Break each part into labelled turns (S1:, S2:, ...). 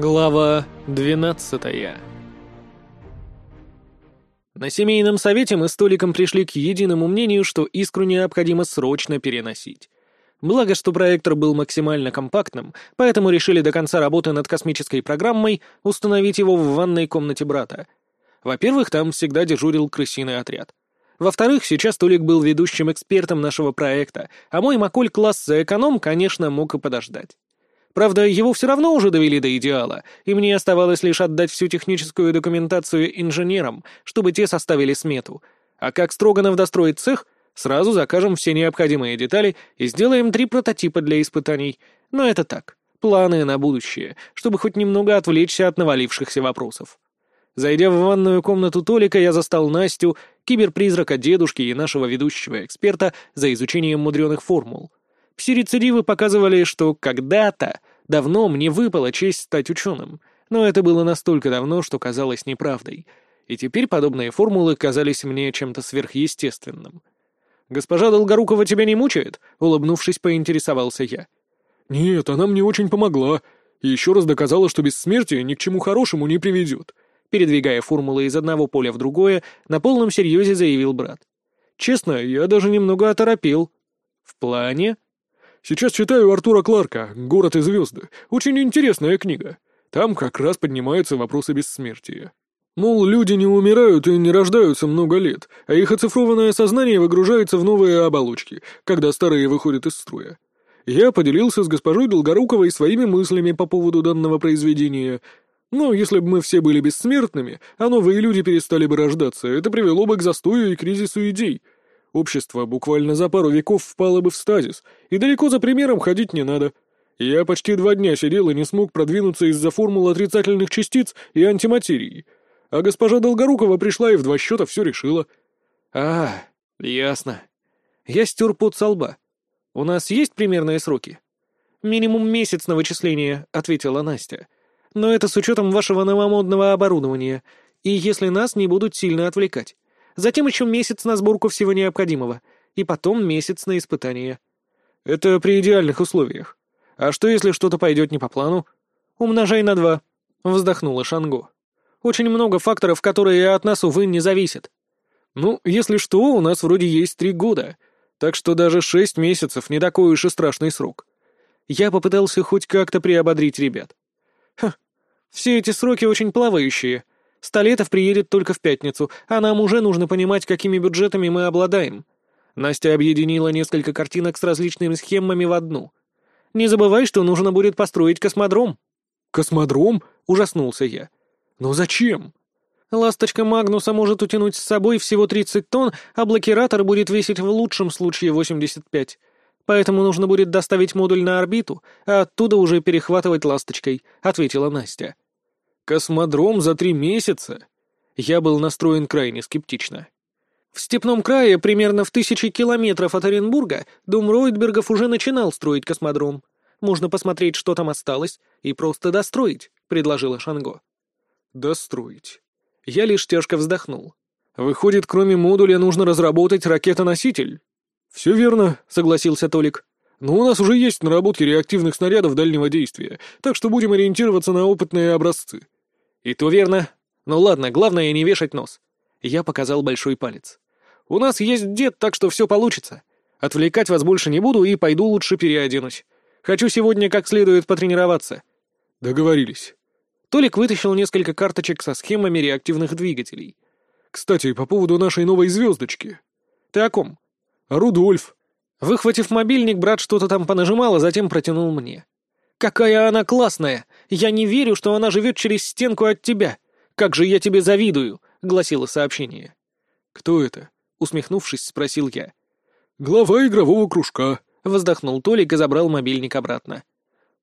S1: Глава 12 На семейном совете мы с Толиком пришли к единому мнению, что искру необходимо срочно переносить. Благо, что проектор был максимально компактным, поэтому решили до конца работы над космической программой установить его в ванной комнате брата. Во-первых, там всегда дежурил крысиный отряд. Во-вторых, сейчас Толик был ведущим экспертом нашего проекта, а мой Маколь класс за эконом, конечно, мог и подождать. Правда, его все равно уже довели до идеала, и мне оставалось лишь отдать всю техническую документацию инженерам, чтобы те составили смету. А как Строганов достроит цех, сразу закажем все необходимые детали и сделаем три прототипа для испытаний. Но это так, планы на будущее, чтобы хоть немного отвлечься от навалившихся вопросов. Зайдя в ванную комнату Толика, я застал Настю, киберпризрака дедушки и нашего ведущего эксперта за изучением мудреных формул. Пси-рецидивы показывали, что когда-то, давно мне выпала честь стать ученым, но это было настолько давно, что казалось неправдой. И теперь подобные формулы казались мне чем-то сверхъестественным. «Госпожа Долгорукова тебя не мучает?» — улыбнувшись, поинтересовался я.
S2: «Нет, она мне очень помогла. Еще раз доказала, что бессмертие ни к чему хорошему не приведет», передвигая формулы из одного поля в другое, на полном серьезе заявил брат. «Честно, я даже немного оторопел». «В плане?» Сейчас читаю Артура Кларка «Город и звезды». Очень интересная книга. Там как раз поднимаются вопросы бессмертия. Мол, люди не умирают и не рождаются много лет, а их оцифрованное сознание выгружается в новые оболочки, когда старые выходят из строя. Я поделился с госпожой Долгоруковой своими мыслями по поводу данного произведения. Но если бы мы все были бессмертными, а новые люди перестали бы рождаться, это привело бы к застою и кризису идей — Общество буквально за пару веков впало бы в стазис, и далеко за примером ходить не надо. Я почти два дня сидел и не смог продвинуться из-за формул отрицательных частиц и антиматерии. А госпожа Долгорукова пришла и в два счета все решила.
S1: А, ясно. Я стер пот со лба. У нас есть примерные сроки? Минимум месяц на вычисление, ответила Настя. Но это с учетом вашего новомодного оборудования, и если нас не будут сильно отвлекать. Затем еще месяц на сборку всего необходимого. И потом месяц на испытание.
S2: Это при идеальных условиях. А что, если что-то пойдет не по плану?
S1: Умножай на два. Вздохнула Шанго. Очень много факторов, которые от нас, увы, не зависят.
S2: Ну, если что, у нас вроде есть три года. Так что даже шесть месяцев не такой уж и страшный срок.
S1: Я попытался хоть как-то приободрить ребят. Ха, все эти сроки очень плавающие. Столетов приедет только в пятницу, а нам уже нужно понимать, какими бюджетами мы обладаем. Настя объединила несколько картинок с различными схемами в одну. Не забывай, что нужно будет построить космодром.
S2: Космодром? Ужаснулся я. Но зачем?
S1: Ласточка Магнуса может утянуть с собой всего 30 тонн, а блокиратор будет весить в лучшем случае 85. Поэтому нужно будет доставить модуль на орбиту, а оттуда уже перехватывать ласточкой, ответила Настя.
S2: Космодром за три месяца? Я был настроен крайне скептично.
S1: В степном крае, примерно в тысячи километров от Оренбурга, дом Ройтбергов уже начинал строить космодром. Можно посмотреть, что там осталось, и просто достроить, — предложила Шанго.
S2: Достроить. Я лишь тяжко вздохнул. Выходит, кроме модуля нужно разработать ракетоноситель. Все верно, — согласился Толик. Но у нас уже есть наработки реактивных снарядов дальнего действия, так что будем ориентироваться на опытные образцы.
S1: «И то верно. Ну ладно, главное не вешать нос». Я показал большой палец. «У нас есть дед, так что все получится. Отвлекать вас больше не буду и пойду лучше переоденусь. Хочу сегодня как следует потренироваться».
S2: «Договорились».
S1: Толик вытащил несколько карточек со схемами реактивных двигателей.
S2: «Кстати, по поводу нашей новой звездочки».
S1: «Ты о ком?»
S2: «Рудольф».
S1: Выхватив мобильник, брат что-то там понажимал, а затем протянул мне. «Какая она классная! Я не верю, что она живет через стенку от тебя! Как же я тебе завидую!» — гласило сообщение.
S2: «Кто это?»
S1: — усмехнувшись, спросил я.
S2: «Глава игрового кружка», —
S1: вздохнул Толик и забрал мобильник обратно.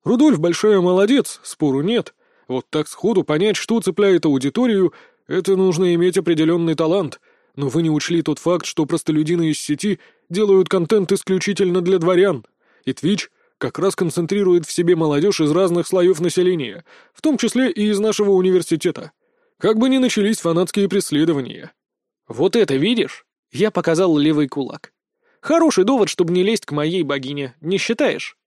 S2: «Рудольф большая молодец, спору нет. Вот так сходу понять, что цепляет аудиторию, это нужно иметь определенный талант. Но вы не учли тот факт, что простолюдины из сети делают контент исключительно для дворян, и Twitch как раз концентрирует в себе молодежь из разных слоев населения, в том числе и из нашего университета. Как бы ни начались фанатские преследования.
S1: «Вот это видишь?» — я показал левый кулак. «Хороший довод, чтобы не лезть к моей богине, не считаешь?»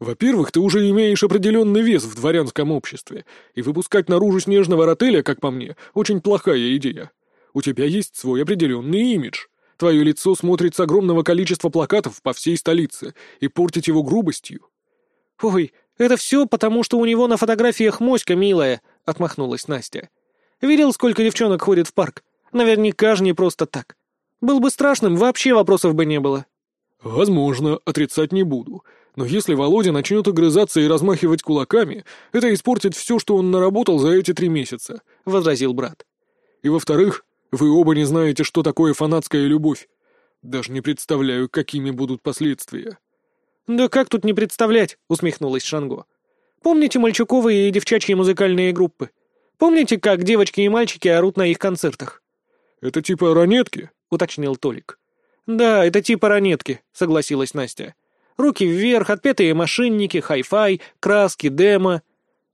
S2: Во-первых, ты уже имеешь определенный вес в дворянском обществе, и выпускать наружу снежного ротеля, как по мне, очень плохая идея. У тебя есть свой определенный имидж. Твое лицо смотрит с огромного количества плакатов по всей столице, и портить его грубостью.
S1: «Ой, это все потому, что у него на фотографиях моська милая», — отмахнулась Настя. «Видел, сколько девчонок ходит в парк? Наверняка же не просто так. Был бы страшным, вообще вопросов бы не было».
S2: «Возможно, отрицать не буду. Но если Володя начнет огрызаться и размахивать кулаками, это испортит все, что он наработал за эти три месяца», — возразил брат. «И во-вторых, вы оба не знаете, что такое фанатская любовь. Даже не представляю, какими будут последствия».
S1: «Да как тут не представлять?» — усмехнулась Шанго. «Помните мальчуковые и девчачьи музыкальные группы? Помните, как девочки и мальчики орут на их концертах?»
S2: «Это типа ранетки?»
S1: — уточнил Толик. «Да, это типа ранетки», — согласилась Настя. «Руки вверх, отпетые мошенники, хай-фай, краски, демо».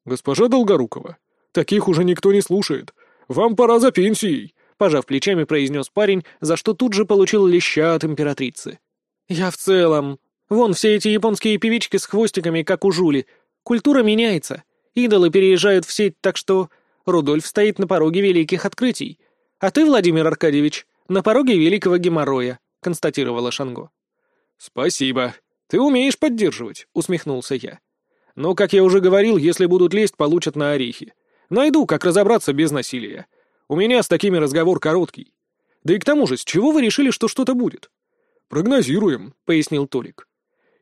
S2: «Госпожа Долгорукова, таких уже никто не слушает. Вам пора за пенсией», — пожав плечами, произнес парень, за что тут же получил леща от императрицы. «Я в целом. Вон все эти японские певички с хвостиками, как у Жули. Культура меняется. Идолы переезжают в сеть, так что Рудольф стоит на пороге великих открытий. А ты, Владимир Аркадьевич, на пороге великого геморроя», — констатировала Шанго. «Спасибо. Ты умеешь поддерживать», — усмехнулся я. «Но, как я уже говорил, если будут лезть, получат на орехи. Найду, как разобраться без насилия. У меня с такими разговор короткий. Да и к тому же, с чего вы решили, что что-то будет?» «Прогнозируем», — пояснил Толик.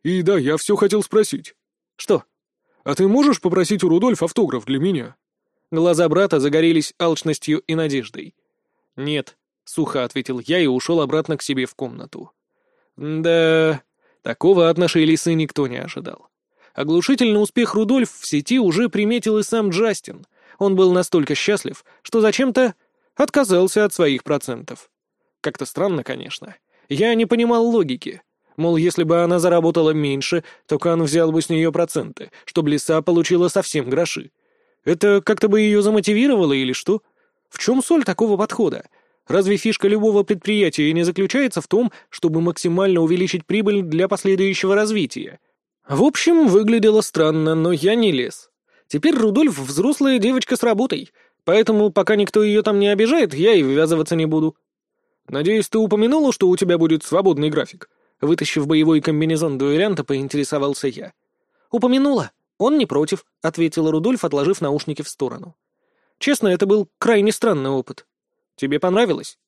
S2: «И да, я все хотел спросить».
S1: «Что?»
S2: «А ты можешь попросить у Рудольфа автограф для меня?»
S1: Глаза брата загорелись алчностью и надеждой. «Нет», — сухо ответил я и ушел обратно к себе в комнату. «Да...» Такого от нашей лисы никто не ожидал. Оглушительный успех Рудольф в сети уже приметил и сам Джастин. Он был настолько счастлив, что зачем-то отказался от своих процентов. Как-то странно, конечно. Я не понимал логики. Мол, если бы она заработала меньше, то Кан взял бы с нее проценты, чтобы лиса получила совсем гроши. Это как-то бы ее замотивировало или что? В чем соль такого подхода? Разве фишка любого предприятия не заключается в том, чтобы максимально увеличить прибыль для последующего развития? В общем, выглядело странно, но я не лез. Теперь Рудольф взрослая девочка с работой, поэтому пока никто ее там не обижает, я и ввязываться не буду. Надеюсь, ты упомянула, что у тебя будет свободный график? Вытащив боевой комбинезон дуэлянта, поинтересовался я. «Упомянула. Он не против», — ответил Рудольф, отложив наушники в сторону. «Честно, это был крайне странный опыт. Тебе понравилось?»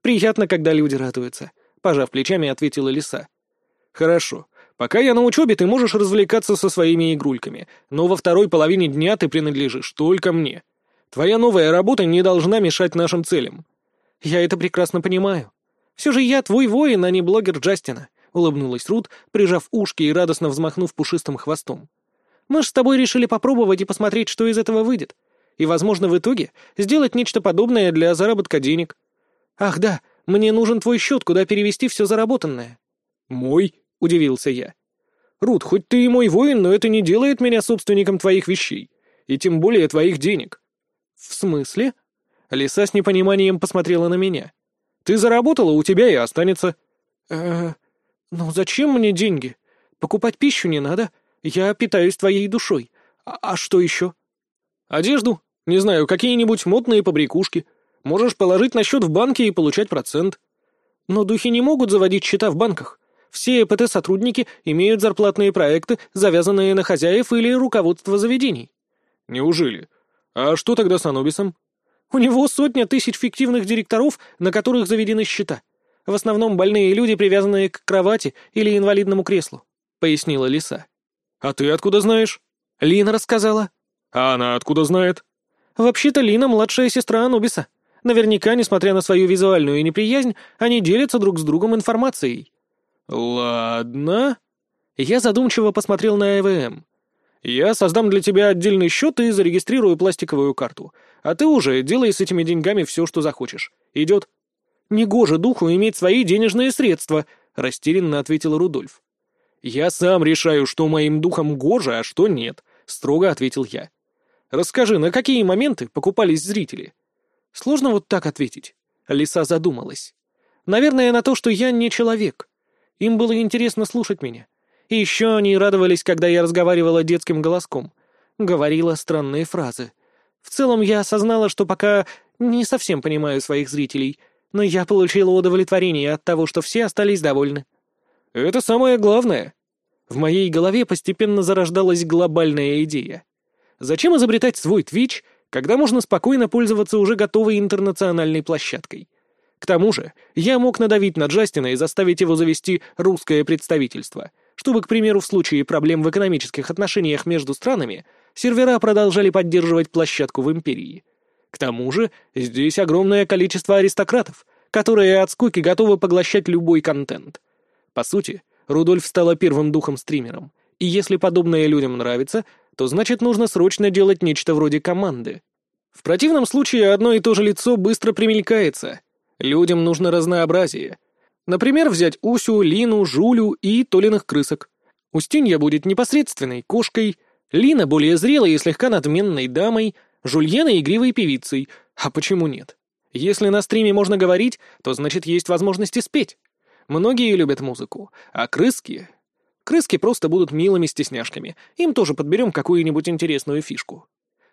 S1: «Приятно, когда люди радуются», — пожав плечами, ответила лиса. «Хорошо. Пока я на учебе, ты можешь развлекаться со своими игрульками, но во второй половине дня ты принадлежишь только мне. Твоя новая работа не должна мешать нашим целям». «Я это прекрасно понимаю. Все же я твой воин, а не блогер Джастина», — улыбнулась Рут, прижав ушки и радостно взмахнув пушистым хвостом. «Мы ж с тобой решили попробовать и посмотреть, что из этого выйдет и, возможно, в итоге сделать нечто подобное для заработка денег. Ах да, мне нужен твой счет, куда перевести все заработанное».
S2: «Мой?» — удивился я.
S1: «Рут, хоть ты и мой воин, но это не делает меня собственником твоих вещей, и тем более твоих денег». «В смысле?» Лиса с непониманием посмотрела на меня. «Ты заработала, у тебя и останется». «Э, ну зачем мне деньги? Покупать пищу не надо. Я питаюсь твоей душой. А, а что еще?» «Одежду, не знаю, какие-нибудь модные побрякушки. Можешь положить на счет в банке и получать процент. Но духи не могут заводить счета в банках. Все ЭПТ-сотрудники имеют зарплатные проекты, завязанные на хозяев или руководство заведений.
S2: Неужели? А что тогда с Анубисом?
S1: У него сотня тысяч фиктивных директоров, на которых заведены счета. В основном больные люди, привязанные к кровати или инвалидному креслу, — пояснила Лиса.
S2: А ты откуда знаешь?
S1: Лина рассказала.
S2: А она откуда знает?
S1: «Вообще-то Лина — младшая сестра Анубиса. Наверняка, несмотря на свою визуальную неприязнь, они делятся друг с другом информацией».
S2: «Ладно».
S1: Я задумчиво посмотрел на ЭВМ. «Я создам для тебя отдельный счет и зарегистрирую пластиковую карту. А ты уже делай с этими деньгами все, что захочешь. Идет?» «Негоже духу иметь свои денежные средства», — растерянно ответил Рудольф.
S2: «Я сам решаю, что моим духом гоже, а что нет», — строго ответил я.
S1: Расскажи, на какие моменты покупались зрители? Сложно вот так ответить. Лиса задумалась. Наверное, на то, что я не человек. Им было интересно слушать меня. И еще они радовались, когда я разговаривала детским голоском. Говорила странные фразы. В целом я осознала, что пока не совсем понимаю своих зрителей, но я получила удовлетворение от того, что все остались довольны.
S2: Это самое главное. В моей голове постепенно зарождалась глобальная идея. Зачем изобретать свой Twitch, когда можно спокойно пользоваться уже готовой интернациональной площадкой? К тому же, я мог надавить на Джастина и заставить его завести русское представительство, чтобы, к примеру, в случае проблем в экономических отношениях между странами, сервера продолжали поддерживать площадку в Империи. К тому же, здесь огромное количество аристократов, которые от скуки готовы поглощать любой контент. По сути, Рудольф стала первым духом-стримером, и если подобное людям нравится, то значит нужно срочно делать нечто вроде команды. В противном случае одно и то же лицо быстро примелькается. Людям нужно разнообразие. Например, взять Усю, Лину, Жулю и Толиных крысок. Устинья будет непосредственной кошкой, Лина более зрелой и слегка надменной дамой, Жульена игривой певицей. А почему нет? Если на стриме можно говорить, то значит есть возможности спеть. Многие любят музыку, а крыски... Крыски просто будут милыми стесняшками. Им тоже подберем какую-нибудь интересную фишку.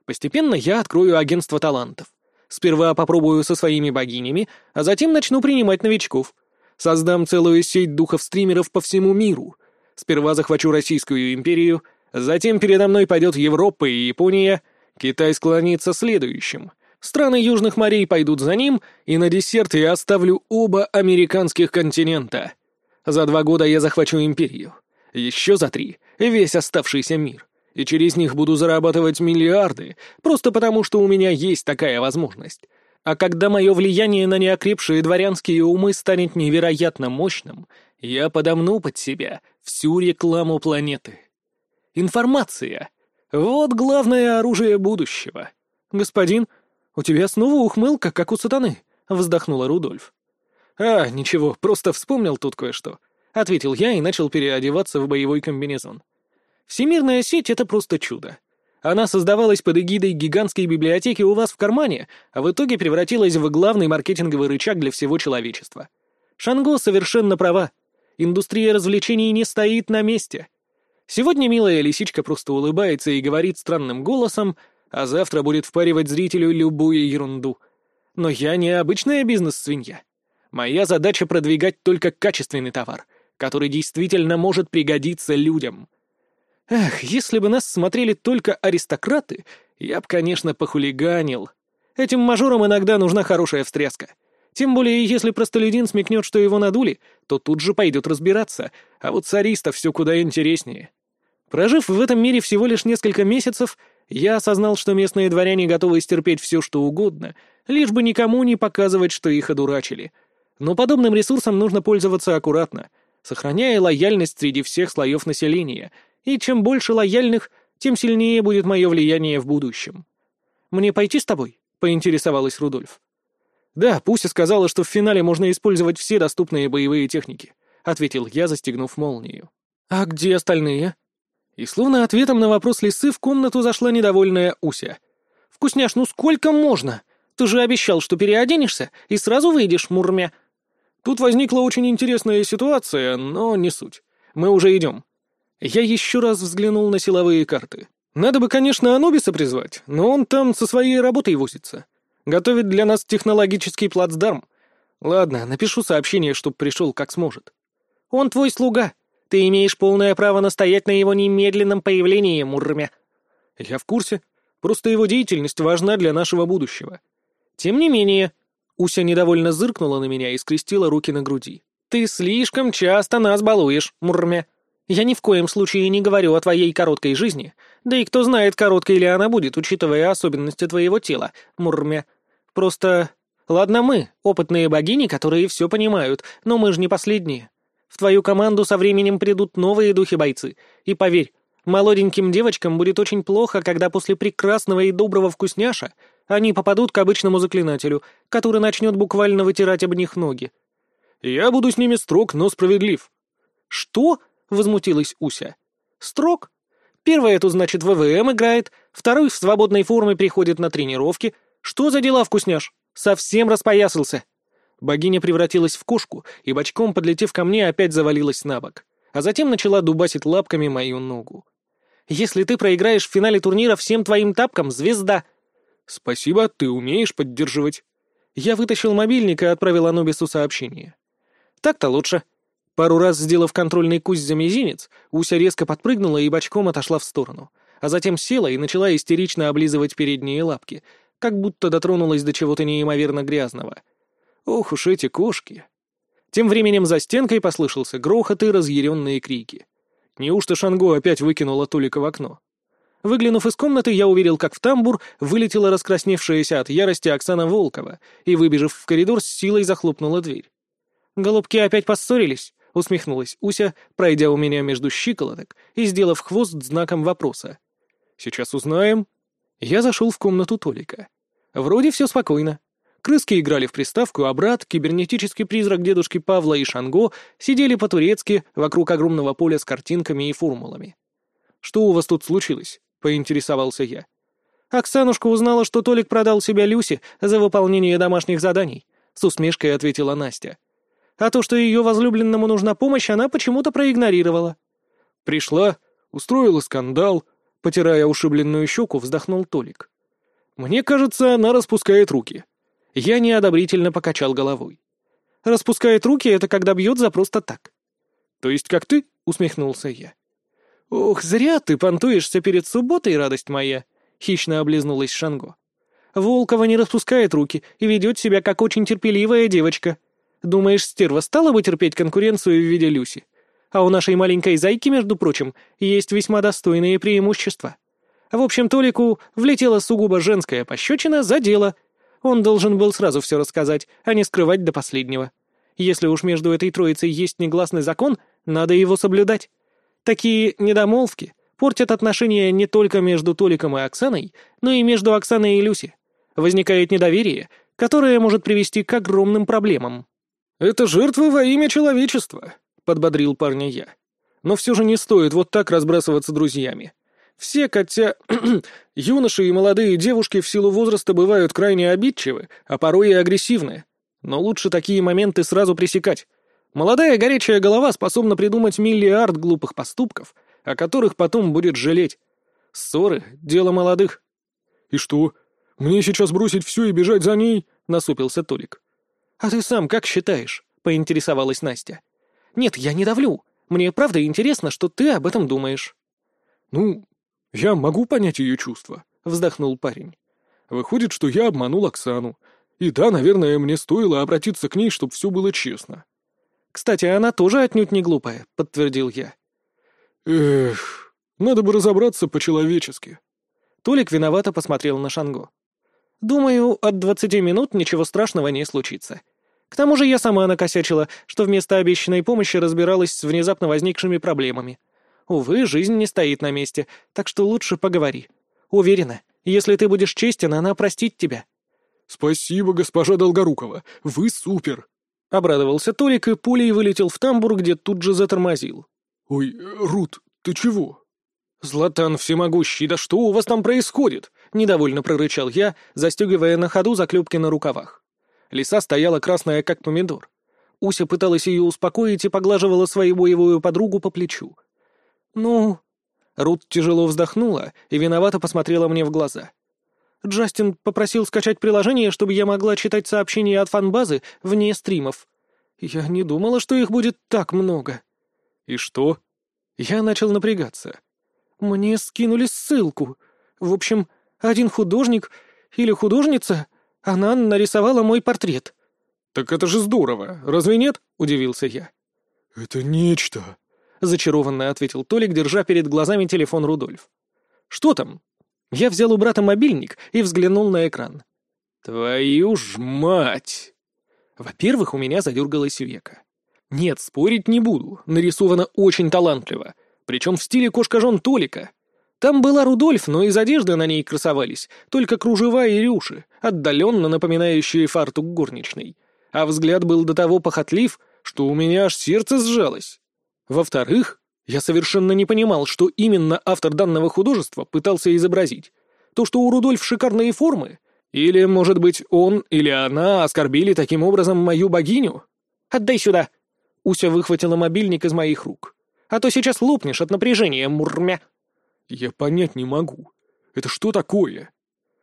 S2: Постепенно я открою агентство талантов. Сперва попробую со своими богинями, а затем начну принимать новичков. Создам целую сеть духов-стримеров по всему миру. Сперва захвачу Российскую империю, затем передо мной пойдет Европа и Япония, Китай склонится следующим. Страны Южных морей пойдут за ним, и на десерт я оставлю оба американских континента. За два года я захвачу империю. Еще за три — весь оставшийся мир. И через них буду зарабатывать миллиарды, просто потому что у меня есть такая возможность. А когда мое влияние на неокрепшие дворянские умы станет невероятно мощным, я подомну под себя всю рекламу планеты. Информация вот главное оружие будущего. Господин, у тебя снова ухмылка, как у сатаны, вздохнула Рудольф. А, ничего, просто вспомнил тут кое-что, ответил я и начал переодеваться в боевой комбинезон. Всемирная сеть — это просто чудо. Она создавалась под эгидой гигантской библиотеки у вас в кармане, а в итоге превратилась в главный маркетинговый рычаг для всего человечества. Шанго совершенно права. Индустрия развлечений не стоит на месте. Сегодня милая лисичка просто улыбается и говорит странным голосом, а завтра будет впаривать зрителю любую ерунду. Но я не обычная бизнес-свинья. Моя задача продвигать только качественный товар, который действительно может пригодиться людям. Эх, если бы нас смотрели только аристократы, я б, конечно, похулиганил. Этим мажорам иногда нужна хорошая встряска. Тем более, если простолюдин смекнет, что его надули, то тут же пойдет разбираться, а вот цариста все куда интереснее. Прожив в этом мире всего лишь несколько месяцев, я осознал, что местные дворяне готовы стерпеть все, что угодно, лишь бы никому не показывать, что их одурачили. Но подобным ресурсом нужно пользоваться аккуратно, сохраняя лояльность среди всех слоев населения, и чем больше лояльных, тем сильнее будет мое влияние в будущем. «Мне пойти с тобой?» — поинтересовалась Рудольф. «Да, Пуся сказала, что в финале можно использовать все доступные боевые техники», — ответил я, застегнув молнию. «А где остальные?» И словно ответом на вопрос лисы в комнату зашла недовольная Уся. «Вкусняш, ну сколько можно? Ты же обещал, что переоденешься и сразу выйдешь, мурмя». Тут возникла очень интересная ситуация, но не суть. Мы уже идем. Я еще раз взглянул на силовые карты. Надо бы, конечно, Анубиса призвать, но он там со своей работой возится. Готовит для нас технологический плацдарм. Ладно, напишу сообщение, чтоб пришел как сможет. Он твой слуга. Ты имеешь полное право настоять на его немедленном появлении, Мурмя. Я в курсе. Просто его деятельность важна для нашего будущего. Тем не менее, Уся недовольно зыркнула на меня и скрестила руки на груди. Ты слишком часто нас балуешь, Мурмя. Я ни в коем случае не говорю о твоей короткой жизни, да и кто знает, короткой ли она будет, учитывая особенности твоего тела, Мурмя. Просто... Ладно мы, опытные богини, которые все понимают, но мы же не последние. В твою команду со временем придут новые духи-бойцы. И поверь, молоденьким девочкам будет очень плохо, когда после прекрасного и доброго вкусняша они попадут к обычному заклинателю, который начнет буквально вытирать об них ноги. «Я буду с ними строг, но справедлив». «Что?» — возмутилась Уся. «Строг? Первый это значит ВВМ играет, второй в свободной форме приходит на тренировки, что за дела, вкусняш? Совсем распоясался. Богиня превратилась в кошку и, бочком подлетев ко мне, опять завалилась на бок.
S1: а затем начала дубасить лапками мою ногу. «Если ты проиграешь в финале турнира всем твоим тапкам, звезда!»
S2: «Спасибо, ты умеешь поддерживать».
S1: Я вытащил мобильник и отправил Анубису сообщение. «Так-то лучше». Пару раз сделав контрольный кусь за мизинец, Уся резко подпрыгнула и бочком отошла в сторону, а затем села и начала истерично облизывать передние лапки, как будто дотронулась до чего-то неимоверно грязного. Ох уж эти кошки! Тем временем за стенкой послышался грохот и разъяренные крики. Неужто Шанго опять выкинула Толика в окно? Выглянув из комнаты, я увидел, как в тамбур вылетела раскрасневшаяся от ярости Оксана Волкова и, выбежав в коридор, с силой захлопнула дверь. «Голубки опять поссорились?» — усмехнулась Уся, пройдя у меня между щиколоток и сделав хвост знаком вопроса. «Сейчас узнаем». Я зашел в комнату Толика. Вроде все спокойно. Крыски играли в приставку, а брат, кибернетический призрак дедушки Павла и Шанго сидели по-турецки вокруг огромного поля с картинками и формулами. «Что у вас тут случилось?» — поинтересовался я. «Оксанушка узнала, что Толик продал себя Люсе за выполнение домашних заданий», — с усмешкой ответила Настя. «А то, что ее возлюбленному нужна помощь, она почему-то проигнорировала».
S2: «Пришла, устроила скандал», — потирая ушибленную щеку, вздохнул Толик. «Мне кажется, она распускает руки».
S1: Я неодобрительно покачал головой. «Распускает руки — это когда бьет за просто так».
S2: «То есть как ты?» — усмехнулся я.
S1: «Ох, зря ты понтуешься перед субботой, радость моя!» — хищно облизнулась Шанго. «Волкова не распускает руки и ведет себя как очень терпеливая девочка. Думаешь, стерва стала бы терпеть конкуренцию в виде Люси? А у нашей маленькой зайки, между прочим, есть весьма достойные преимущества. В общем, Толику влетела сугубо женская пощечина за дело, он должен был сразу все рассказать, а не скрывать до последнего. Если уж между этой троицей есть негласный закон, надо его соблюдать. Такие недомолвки портят отношения не только между Толиком и Оксаной, но и между Оксаной и Люси. Возникает недоверие, которое может привести к огромным проблемам.
S2: «Это жертва во имя человечества», — подбодрил парня я. «Но все же не стоит вот так разбрасываться друзьями. Все, хотя юноши и молодые девушки в силу возраста бывают крайне обидчивы, а порой и агрессивны. Но лучше такие моменты сразу пресекать. Молодая горячая голова способна придумать миллиард глупых поступков, о которых потом будет жалеть. Ссоры — дело молодых.
S1: «И что? Мне сейчас бросить все и бежать за ней?» — насупился Толик. «А ты сам как считаешь?» — поинтересовалась Настя. «Нет, я не давлю. Мне правда интересно, что ты об этом думаешь».
S2: «Ну, «Я могу понять ее чувства», — вздохнул парень. «Выходит, что я обманул Оксану. И да, наверное, мне стоило обратиться к ней, чтобы все было честно».
S1: «Кстати, она тоже отнюдь не глупая», — подтвердил я.
S2: «Эх, надо бы разобраться по-человечески».
S1: Толик виновато посмотрел на Шанго. «Думаю, от двадцати минут ничего страшного не случится. К тому же я сама накосячила, что вместо обещанной помощи разбиралась с внезапно возникшими проблемами. Увы, жизнь не стоит на месте, так что лучше поговори. Уверена, если ты будешь честен, она простит тебя».
S2: «Спасибо, госпожа Долгорукова, вы супер!»
S1: Обрадовался Толик и пулей вылетел в тамбур, где тут же затормозил.
S2: «Ой, Рут, ты чего?»
S1: «Златан всемогущий, да что у вас там происходит?» — недовольно прорычал я, застегивая на ходу заклепки на рукавах. Лиса стояла красная, как помидор. Уся пыталась ее успокоить и поглаживала свою боевую подругу по плечу. «Ну...» Рут тяжело вздохнула и виновато посмотрела мне в глаза. Джастин попросил скачать приложение, чтобы я могла читать сообщения от фанбазы вне стримов. Я не думала, что их будет так много.
S2: И что?
S1: Я начал напрягаться. Мне скинули ссылку. В общем, один художник или художница, она нарисовала мой портрет.
S2: «Так это же здорово, разве нет?» — удивился я.
S1: «Это нечто», зачарованно ответил Толик, держа перед глазами телефон Рудольф. «Что там?» Я взял у брата мобильник и взглянул на экран.
S2: «Твою ж мать!»
S1: Во-первых, у меня задергалась века. Нет, спорить не буду, нарисовано очень талантливо, причем в стиле кошка-жон Толика. Там была Рудольф, но из одежды на ней красовались только кружева и рюши, отдаленно напоминающие фартук горничной. А взгляд был до того похотлив, что у меня аж сердце сжалось. Во-вторых, я совершенно не понимал, что именно автор данного художества пытался изобразить. То, что у Рудольф шикарные формы? Или, может быть, он или она оскорбили таким образом мою богиню? «Отдай сюда!» Уся выхватила мобильник из моих рук. а то сейчас лопнешь от напряжения, мурмя».
S2: «Я понять не могу. Это что такое?»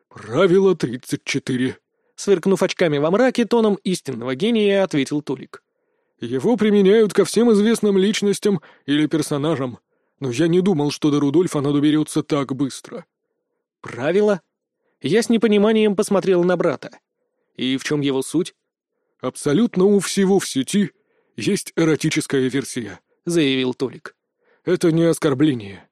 S2: «Правило тридцать четыре», —
S1: сверкнув очками во мраке, тоном истинного гения ответил Толик.
S2: «Его применяют ко всем известным личностям или персонажам, но я не думал, что до Рудольфа надо берется так быстро».
S1: «Правило?» Я с непониманием посмотрел на брата. «И в чем его суть?»
S2: «Абсолютно у всего в сети есть эротическая версия», — заявил Толик. «Это не оскорбление.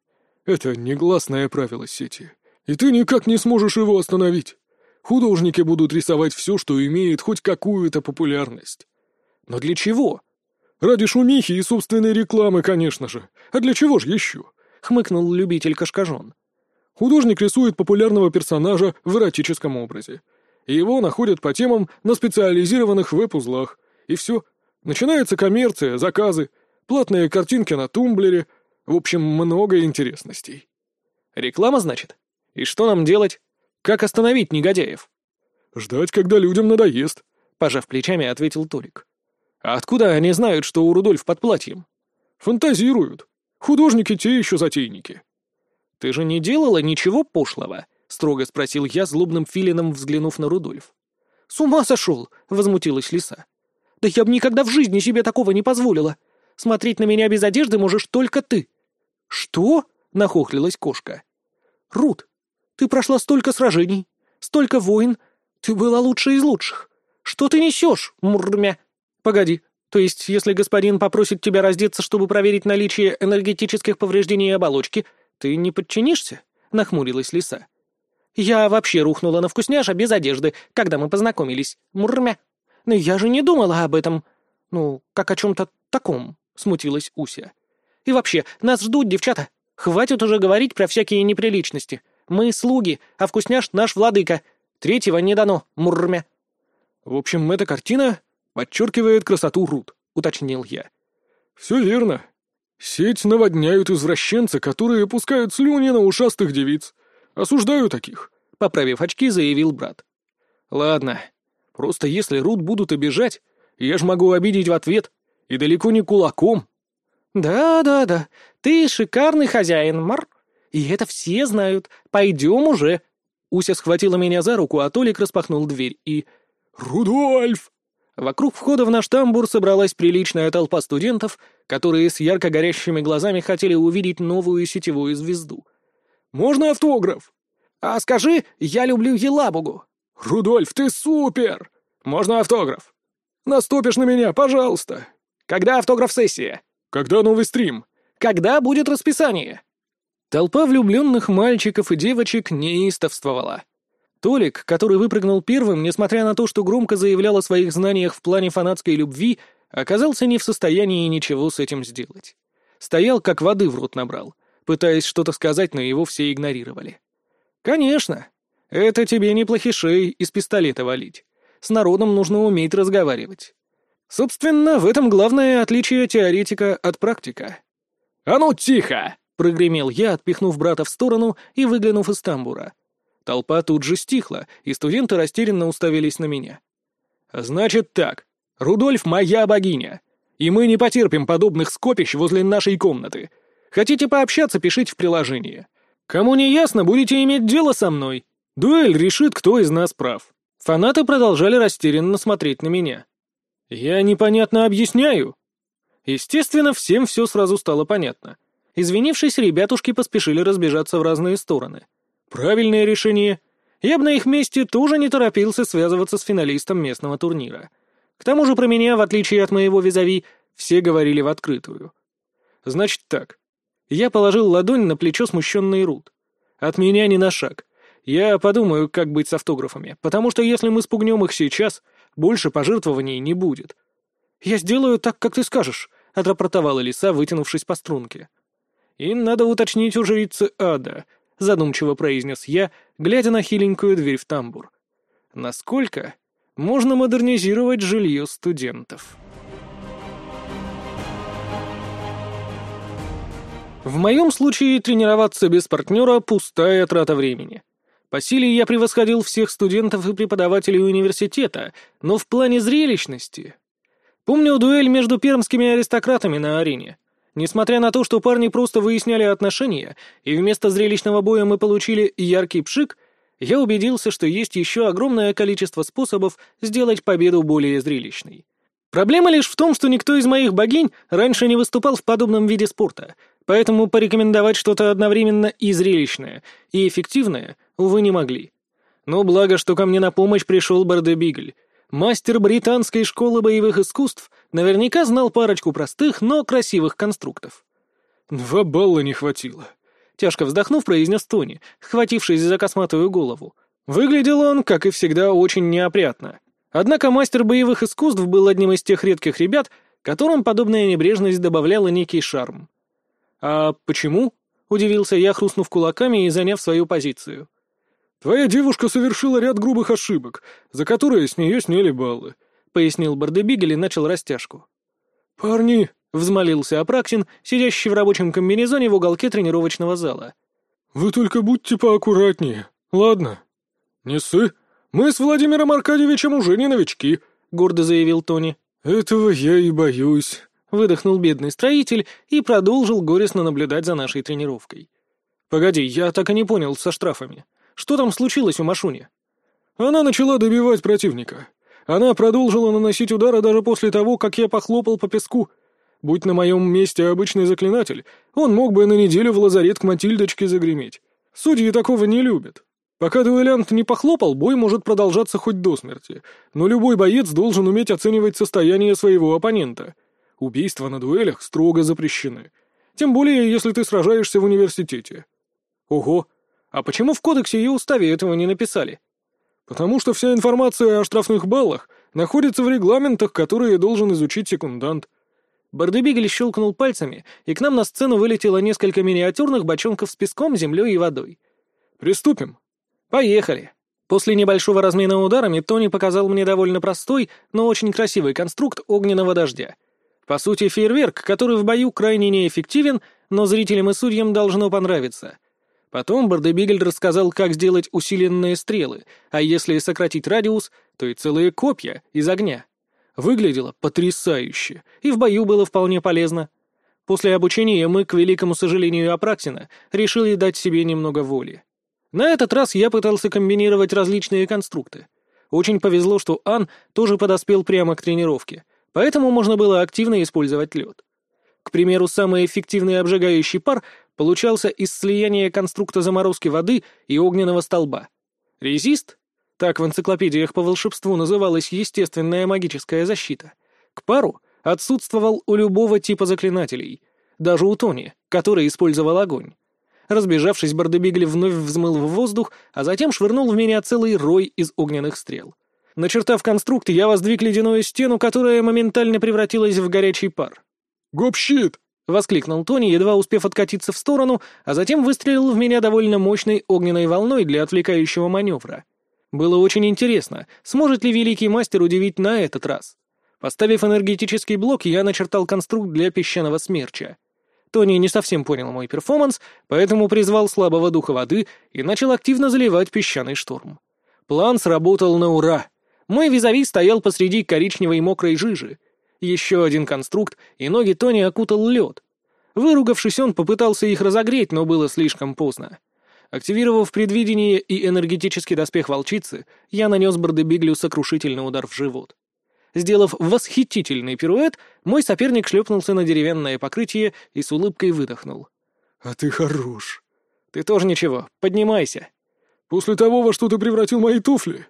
S2: Это негласное правило сети и ты никак не сможешь его остановить. Художники будут рисовать все, что имеет хоть какую-то популярность.
S1: Но для чего?
S2: Ради шумихи и собственной рекламы, конечно же. А для чего же еще?
S1: Хмыкнул любитель кашкажон.
S2: Художник рисует популярного персонажа в эротическом образе. Его находят по темам на специализированных веб-узлах. И все. Начинается коммерция, заказы, платные картинки на тумблере. В общем, много интересностей.
S1: Реклама, значит? И что нам делать? Как остановить негодяев?
S2: Ждать, когда людям надоест,
S1: пожав плечами, ответил Толик. А откуда они знают, что у Рудольф под платьем?
S2: Фантазируют. Художники те еще затейники.
S1: Ты же не делала ничего пошлого? строго спросил я злобным филином, взглянув на Рудольф. С ума сошел! возмутилась лиса. Да я бы никогда в жизни себе такого не позволила. Смотреть на меня без одежды можешь только ты. Что? нахохлилась кошка. Рут, ты прошла столько сражений, столько войн. Ты была лучшей из лучших. Что ты несешь, мурмя? Погоди, то есть, если господин попросит тебя раздеться, чтобы проверить наличие энергетических повреждений оболочки, ты не подчинишься?» — нахмурилась лиса. «Я вообще рухнула на вкусняша без одежды, когда мы познакомились. Мурмя. Но я же не думала об этом. Ну, как о чем-то таком», — смутилась Уся. «И вообще, нас ждут, девчата. Хватит уже говорить про всякие неприличности. Мы слуги, а вкусняш наш владыка. Третьего не дано, мурмя».
S2: «В общем, эта картина подчеркивает красоту Рут», — уточнил я. «Все верно. Сеть наводняют извращенцы, которые пускают слюни на ушастых девиц. Осуждаю таких», — поправив очки, заявил брат. «Ладно. Просто если Рут будут обижать, я ж могу обидеть в ответ. И далеко не кулаком».
S1: «Да-да-да, ты шикарный хозяин, Мар», и это все знают. Пойдем уже!» Уся схватила меня за руку, а Толик распахнул дверь и...
S2: «Рудольф!»
S1: Вокруг входа в наш тамбур собралась приличная толпа студентов, которые с ярко горящими глазами хотели увидеть новую сетевую звезду.
S2: «Можно автограф?»
S1: «А скажи, я люблю Елабугу!»
S2: «Рудольф, ты супер!» «Можно автограф?» «Наступишь на меня, пожалуйста!»
S1: «Когда автограф-сессия?»
S2: «Когда новый стрим?»
S1: «Когда будет расписание?»
S2: Толпа влюбленных мальчиков и девочек неистовствовала. Толик, который выпрыгнул первым, несмотря на то, что громко заявлял о своих знаниях в плане фанатской любви, оказался не в состоянии ничего с этим сделать. Стоял, как воды в рот набрал, пытаясь что-то сказать, но его все игнорировали. «Конечно. Это тебе не плохишей из пистолета валить. С народом нужно уметь разговаривать. Собственно, в этом главное отличие теоретика от практика». «А ну, тихо!» Прогремел я, отпихнув брата в сторону и выглянув из тамбура. Толпа тут же стихла, и студенты растерянно уставились на меня. «Значит так. Рудольф — моя богиня. И мы не потерпим подобных скопищ возле нашей комнаты. Хотите пообщаться, пишите в приложение. Кому не ясно, будете иметь дело со мной. Дуэль решит, кто из нас прав». Фанаты продолжали растерянно смотреть на меня. «Я непонятно объясняю». Естественно, всем все сразу стало понятно — Извинившись, ребятушки поспешили разбежаться в разные стороны. Правильное решение. Я бы на их месте тоже не торопился связываться с финалистом местного турнира. К тому же про меня, в отличие от моего визави, все говорили в открытую. Значит так. Я положил ладонь на плечо смущенный Рут. От меня не на шаг. Я подумаю, как быть с автографами, потому что если мы спугнем их сейчас, больше пожертвований не будет. «Я сделаю так, как ты скажешь», — отрапортовала лиса, вытянувшись по струнке. «И надо уточнить у жрицы ада», — задумчиво произнес я, глядя на хиленькую дверь в тамбур. «Насколько можно модернизировать жилье студентов?» В моем случае тренироваться без партнера — пустая трата времени. По силе я превосходил всех студентов и преподавателей университета, но в плане зрелищности... Помню дуэль между пермскими аристократами на арене.
S1: Несмотря на то, что парни просто выясняли отношения, и вместо зрелищного боя мы получили яркий пшик, я убедился, что есть еще огромное количество способов сделать победу более зрелищной. Проблема лишь в том, что никто из моих богинь раньше не выступал в подобном виде спорта, поэтому порекомендовать что-то одновременно и зрелищное, и эффективное, увы, не могли. Но благо, что ко мне на помощь пришел Бардебигль, Мастер британской школы боевых искусств наверняка знал парочку простых, но красивых конструктов.
S2: «Два балла не хватило», — тяжко вздохнув, произнес Тони, схватившись за косматую голову. Выглядел он, как и всегда, очень неопрятно. Однако мастер боевых искусств был одним из тех редких ребят, которым подобная небрежность добавляла некий шарм. «А почему?» — удивился я, хрустнув кулаками и заняв свою позицию. «Твоя девушка совершила ряд грубых ошибок, за которые с нее сняли баллы», — пояснил Бардебигель и начал растяжку. «Парни», — взмолился Апраксин, сидящий в рабочем комбинезоне в уголке тренировочного зала. «Вы только будьте поаккуратнее, ладно?» «Не ссы, мы с Владимиром Аркадьевичем уже не новички», — гордо заявил Тони. «Этого я и боюсь», — выдохнул бедный строитель и продолжил горестно наблюдать за нашей тренировкой. «Погоди, я так и не понял со штрафами. Что там случилось у Машуни? Она начала добивать противника. Она продолжила наносить удары даже после того, как я похлопал по песку. Будь на моем месте обычный заклинатель, он мог бы на неделю в лазарет к Матильдочке загреметь. Судьи такого не любят. Пока дуэлянт не похлопал, бой может продолжаться хоть до смерти, но любой боец должен уметь оценивать состояние своего оппонента. Убийства на дуэлях строго запрещены. Тем более, если ты сражаешься в университете. Ого, а почему в кодексе и уставе этого не написали? Потому что вся информация о штрафных баллах находится в регламентах, которые должен изучить секундант. Бардебигель щелкнул пальцами, и к нам на сцену вылетело несколько миниатюрных бочонков с песком, землей и водой. «Приступим». «Поехали». После небольшого размена ударами Тони показал мне довольно простой, но очень красивый конструкт огненного дождя. По сути, фейерверк, который в бою крайне неэффективен, но зрителям и судьям должно понравиться — Потом Бардебигель рассказал, как сделать усиленные стрелы, а если сократить радиус, то и целые копья из огня. Выглядело потрясающе, и в бою было вполне полезно. После обучения мы, к великому сожалению Апраксина, решили дать себе немного воли. На этот раз я пытался комбинировать различные конструкты. Очень повезло, что Ан тоже подоспел прямо к тренировке, поэтому можно было активно использовать лед. К примеру, самый эффективный обжигающий пар получался из слияния конструкта заморозки воды и огненного столба. Резист? Так в энциклопедиях по волшебству называлась естественная магическая защита. К пару отсутствовал у любого типа заклинателей, даже у Тони, который использовал огонь. Разбежавшись, Бардебигли вновь взмыл в воздух, а затем швырнул в меня целый рой из огненных стрел. Начертав конструкт, я воздвиг ледяную стену, которая моментально превратилась в горячий пар. «Гоп-щит!» — воскликнул Тони, едва успев откатиться в сторону, а затем выстрелил в меня довольно мощной огненной волной для отвлекающего маневра. Было очень интересно, сможет ли великий мастер удивить на этот раз. Поставив энергетический блок, я начертал конструкт для песчаного смерча. Тони не совсем понял мой перформанс, поэтому призвал слабого духа воды и начал активно заливать песчаный шторм. План сработал на ура. Мой визави стоял посреди коричневой мокрой жижи, еще один конструкт, и ноги Тони окутал лед. Выругавшись, он попытался их разогреть, но было слишком поздно. Активировав предвидение и энергетический доспех волчицы, я нанес Бардебиглю сокрушительный удар в живот. Сделав восхитительный пируэт, мой соперник шлепнулся на деревянное покрытие и с улыбкой выдохнул. «А ты хорош». «Ты тоже ничего, поднимайся». «После того, во что ты превратил мои туфли?»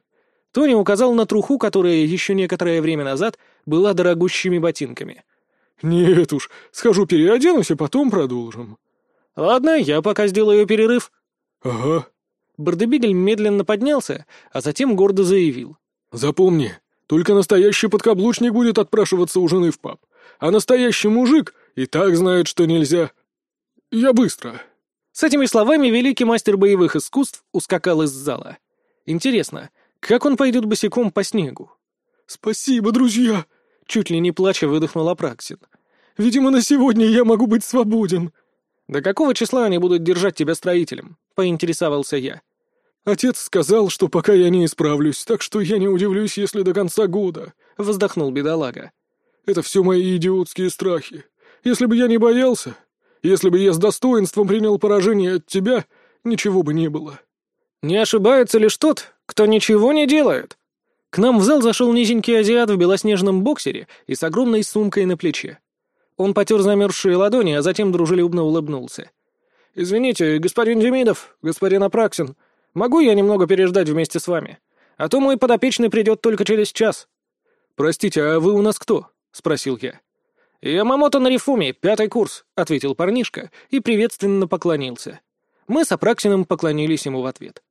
S2: Тони указал на труху, которая еще некоторое время назад была дорогущими ботинками. «Нет уж, схожу переоденусь, а потом продолжим». «Ладно, я пока сделаю перерыв». «Ага». Бардебигель медленно поднялся, а затем гордо заявил. «Запомни, только настоящий подкаблучник будет отпрашиваться у жены в паб, а настоящий мужик и так знает, что нельзя. Я быстро». С этими словами великий мастер боевых искусств ускакал из зала. Интересно, как он пойдет босиком по снегу? «Спасибо, друзья!» — чуть ли не плача выдохнул Апраксин. «Видимо, на сегодня я могу быть свободен». «До какого числа они будут держать тебя строителем?» — поинтересовался я. «Отец сказал, что пока я не исправлюсь, так что я не удивлюсь, если до конца года», — вздохнул бедолага. «Это все мои идиотские страхи. Если бы я не боялся, если бы я с достоинством принял поражение от тебя, ничего бы не было».
S1: «Не ошибается лишь тот, кто ничего не делает?» К нам в зал зашел низенький азиат в белоснежном боксере и с огромной сумкой на плече. Он потер замерзшие ладони, а затем дружелюбно улыбнулся. «Извините, господин Демидов, господин Апраксин, могу я немного переждать вместе с вами? А то мой подопечный придет только через час».
S2: «Простите, а вы у нас кто?» — спросил я.
S1: «Ямамото Нарифуми, пятый курс», — ответил парнишка и приветственно поклонился. Мы с Апраксиным поклонились ему в ответ.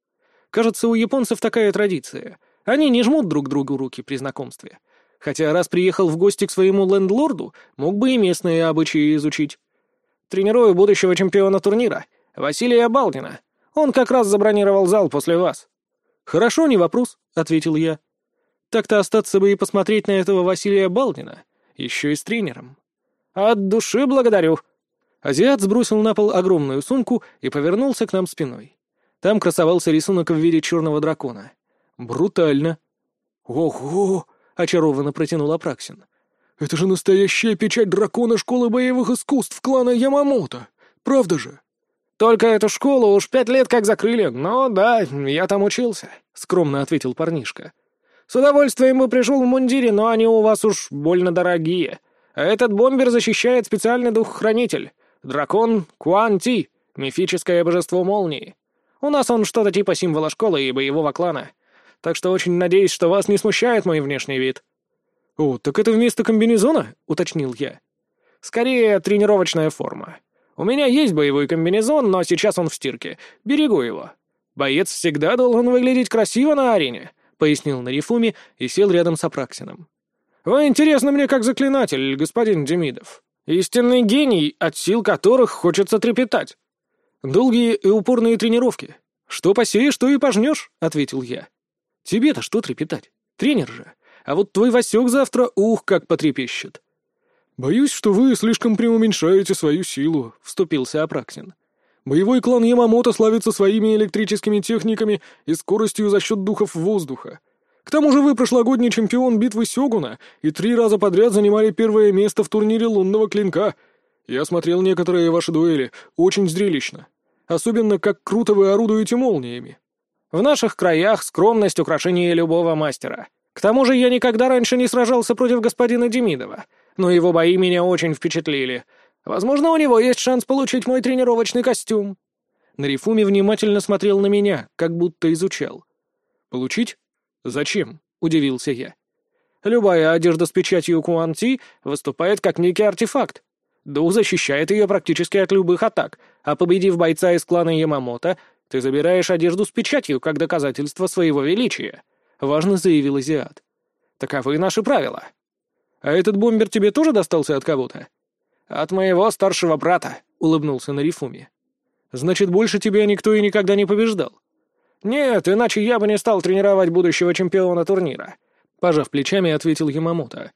S1: Кажется, у японцев такая традиция. Они не жмут друг другу руки при знакомстве. Хотя раз приехал в гости к своему лендлорду, мог бы и местные обычаи изучить. Тренирую будущего чемпиона турнира, Василия Балдина. Он как раз забронировал зал после вас».
S2: «Хорошо, не вопрос», — ответил я. «Так-то остаться бы и посмотреть на этого Василия Балдина, еще и с тренером».
S1: «От души благодарю».
S2: Азиат сбросил на пол огромную сумку и повернулся к нам спиной. Там красовался рисунок в виде черного дракона. Брутально.
S1: «Ого!» — очарованно протянул Апраксин.
S2: Это же настоящая печать дракона школы боевых искусств клана Ямамото. Правда же?
S1: Только эту школу уж пять лет как закрыли, но да, я там учился, — скромно ответил парнишка. С удовольствием бы пришел в мундире, но они у вас уж больно дорогие. А этот бомбер защищает специальный дух-хранитель. Дракон Куан-Ти, мифическое божество молнии. У нас он что-то типа символа школы и боевого клана. Так что очень надеюсь, что вас не смущает мой внешний вид.
S2: «О, так это вместо комбинезона?» — уточнил я.
S1: «Скорее, тренировочная форма. У меня есть боевой комбинезон, но сейчас он в стирке. Берегу его. Боец всегда должен выглядеть красиво на арене», — пояснил Нарифуми и сел рядом с Апраксином. «Вы интересны мне как заклинатель, господин Демидов. Истинный гений, от сил которых хочется трепетать».
S2: «Долгие и упорные тренировки. Что посеешь, то и пожнешь», — ответил я. «Тебе-то что трепетать? Тренер же. А вот твой Васек завтра, ух, как потрепещет. «Боюсь, что вы слишком преуменьшаете свою силу», — вступился Апраксин. «Боевой клан Ямамото славится своими электрическими техниками и скоростью за счет духов воздуха. К тому же вы прошлогодний чемпион битвы Сёгуна и три раза подряд занимали первое место в турнире лунного клинка. Я смотрел некоторые ваши дуэли, очень зрелищно. Особенно, как круто вы орудуете молниями».
S1: «В наших краях скромность — украшение любого мастера», к тому же я никогда раньше не сражался против господина Демидова, но его бои меня очень впечатлили. Возможно, у него есть шанс получить мой тренировочный костюм».
S2: Нарифуми внимательно смотрел на меня, как будто изучал. «Получить? Зачем?» — удивился я.
S1: «Любая одежда с печатью Куанти выступает как некий артефакт. Дух защищает ее практически от любых атак, а победив бойца из клана Ямамото, ты забираешь одежду с печатью как доказательство своего величия. — важно заявил азиат. «Таковы наши правила. А этот бомбер тебе тоже достался от кого-то?» «От моего старшего брата», — улыбнулся Нарифуми.
S2: «Значит, больше тебя никто и никогда не побеждал?»
S1: «Нет, иначе я бы не стал тренировать будущего чемпиона турнира», — пожав плечами, ответил Ямамото.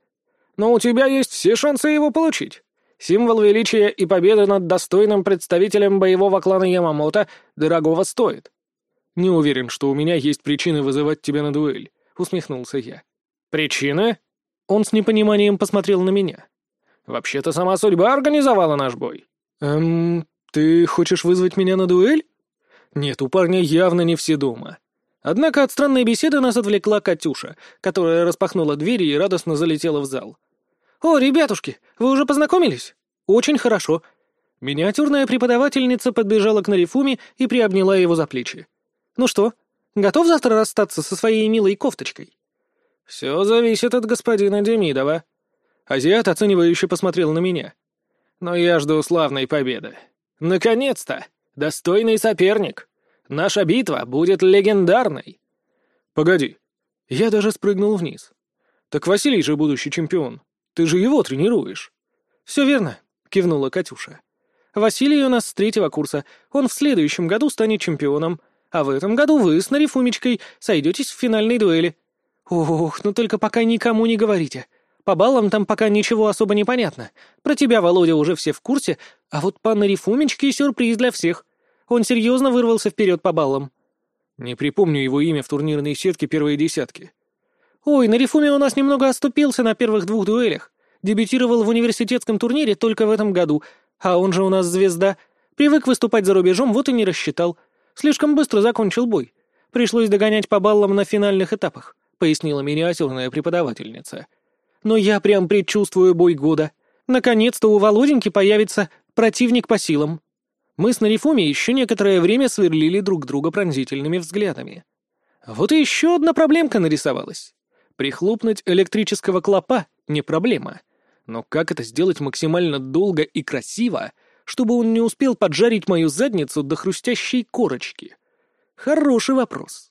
S1: «Но у тебя есть все шансы его получить. Символ величия и победы над достойным представителем боевого клана Ямамото дорогого стоит.
S2: «Не уверен, что у меня есть причины вызывать тебя на дуэль», — усмехнулся я.
S1: «Причины?»
S2: Он с непониманием посмотрел на меня.
S1: «Вообще-то сама судьба организовала наш бой».
S2: «Эм, ты хочешь вызвать меня на дуэль?» Нет, у парня явно не все дома. Однако от странной беседы нас отвлекла Катюша, которая распахнула двери и радостно залетела в зал.
S3: «О, ребятушки, вы уже познакомились?»
S2: «Очень хорошо». Миниатюрная преподавательница подбежала к Нарифуме и приобняла его за плечи.
S3: Ну что, готов завтра расстаться со своей милой кофточкой?»
S1: «Все зависит от господина Демидова».
S2: Азиат оценивающе посмотрел на меня.
S1: «Но я жду славной победы. Наконец-то! Достойный соперник! Наша битва будет легендарной!»
S2: «Погоди, я даже спрыгнул вниз. Так Василий же будущий чемпион. Ты же его тренируешь».
S3: «Все верно», — кивнула Катюша. «Василий у нас с третьего курса. Он в следующем году станет чемпионом. А в этом году вы с Нарифумечкой сойдетесь в финальной дуэли. Ох, ну только пока никому не говорите. По баллам там пока ничего особо не понятно. Про тебя, Володя, уже все в курсе, а вот по Нарифумечке сюрприз для всех. Он серьезно вырвался вперед по баллам.
S2: Не припомню его имя в турнирной сетке первой десятки.
S3: Ой, Нарифуми у нас немного оступился на первых двух дуэлях. Дебютировал в университетском турнире только в этом году, а он же у нас звезда. Привык выступать за рубежом, вот и не рассчитал. Слишком быстро закончил бой. Пришлось догонять по баллам на финальных этапах», — пояснила миниатюрная преподавательница. «Но я прям предчувствую бой года. Наконец-то у Володеньки появится противник по силам». Мы с Нарифуми еще некоторое время сверлили друг друга пронзительными взглядами. Вот и еще одна проблемка нарисовалась. Прихлопнуть электрического клопа — не проблема. Но как это сделать максимально долго и красиво, чтобы он не успел поджарить мою задницу до хрустящей корочки? Хороший вопрос.